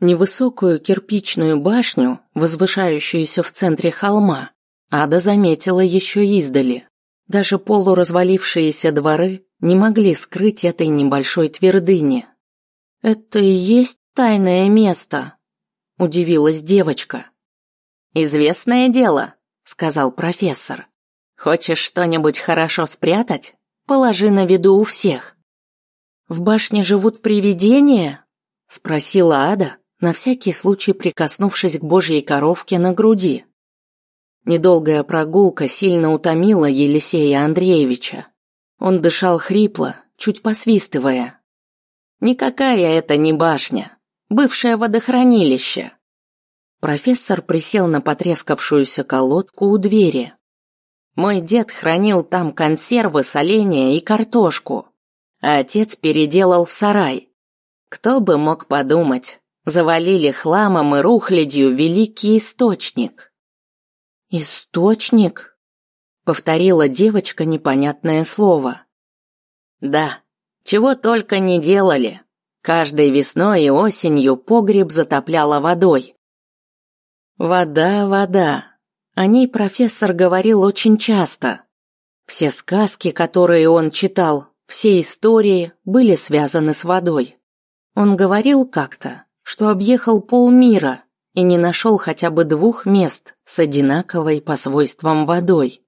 Невысокую кирпичную башню, возвышающуюся в центре холма, Ада заметила еще издали. Даже полуразвалившиеся дворы не могли скрыть этой небольшой твердыни. «Это и есть тайное место?» – удивилась девочка. «Известное дело», – сказал профессор. «Хочешь что-нибудь хорошо спрятать? Положи на виду у всех». «В башне живут привидения?» – спросила Ада, на всякий случай прикоснувшись к божьей коровке на груди. Недолгая прогулка сильно утомила Елисея Андреевича. Он дышал хрипло, чуть посвистывая. «Никакая это не башня, бывшее водохранилище». Профессор присел на потрескавшуюся колодку у двери. «Мой дед хранил там консервы, соленья и картошку, а отец переделал в сарай. Кто бы мог подумать, завалили хламом и рухлядью великий источник». «Источник?» — повторила девочка непонятное слово. «Да, чего только не делали. Каждой весной и осенью погреб затопляло водой. Вода, вода. О ней профессор говорил очень часто. Все сказки, которые он читал, все истории были связаны с водой. Он говорил как-то, что объехал полмира, и не нашел хотя бы двух мест с одинаковой по свойствам водой.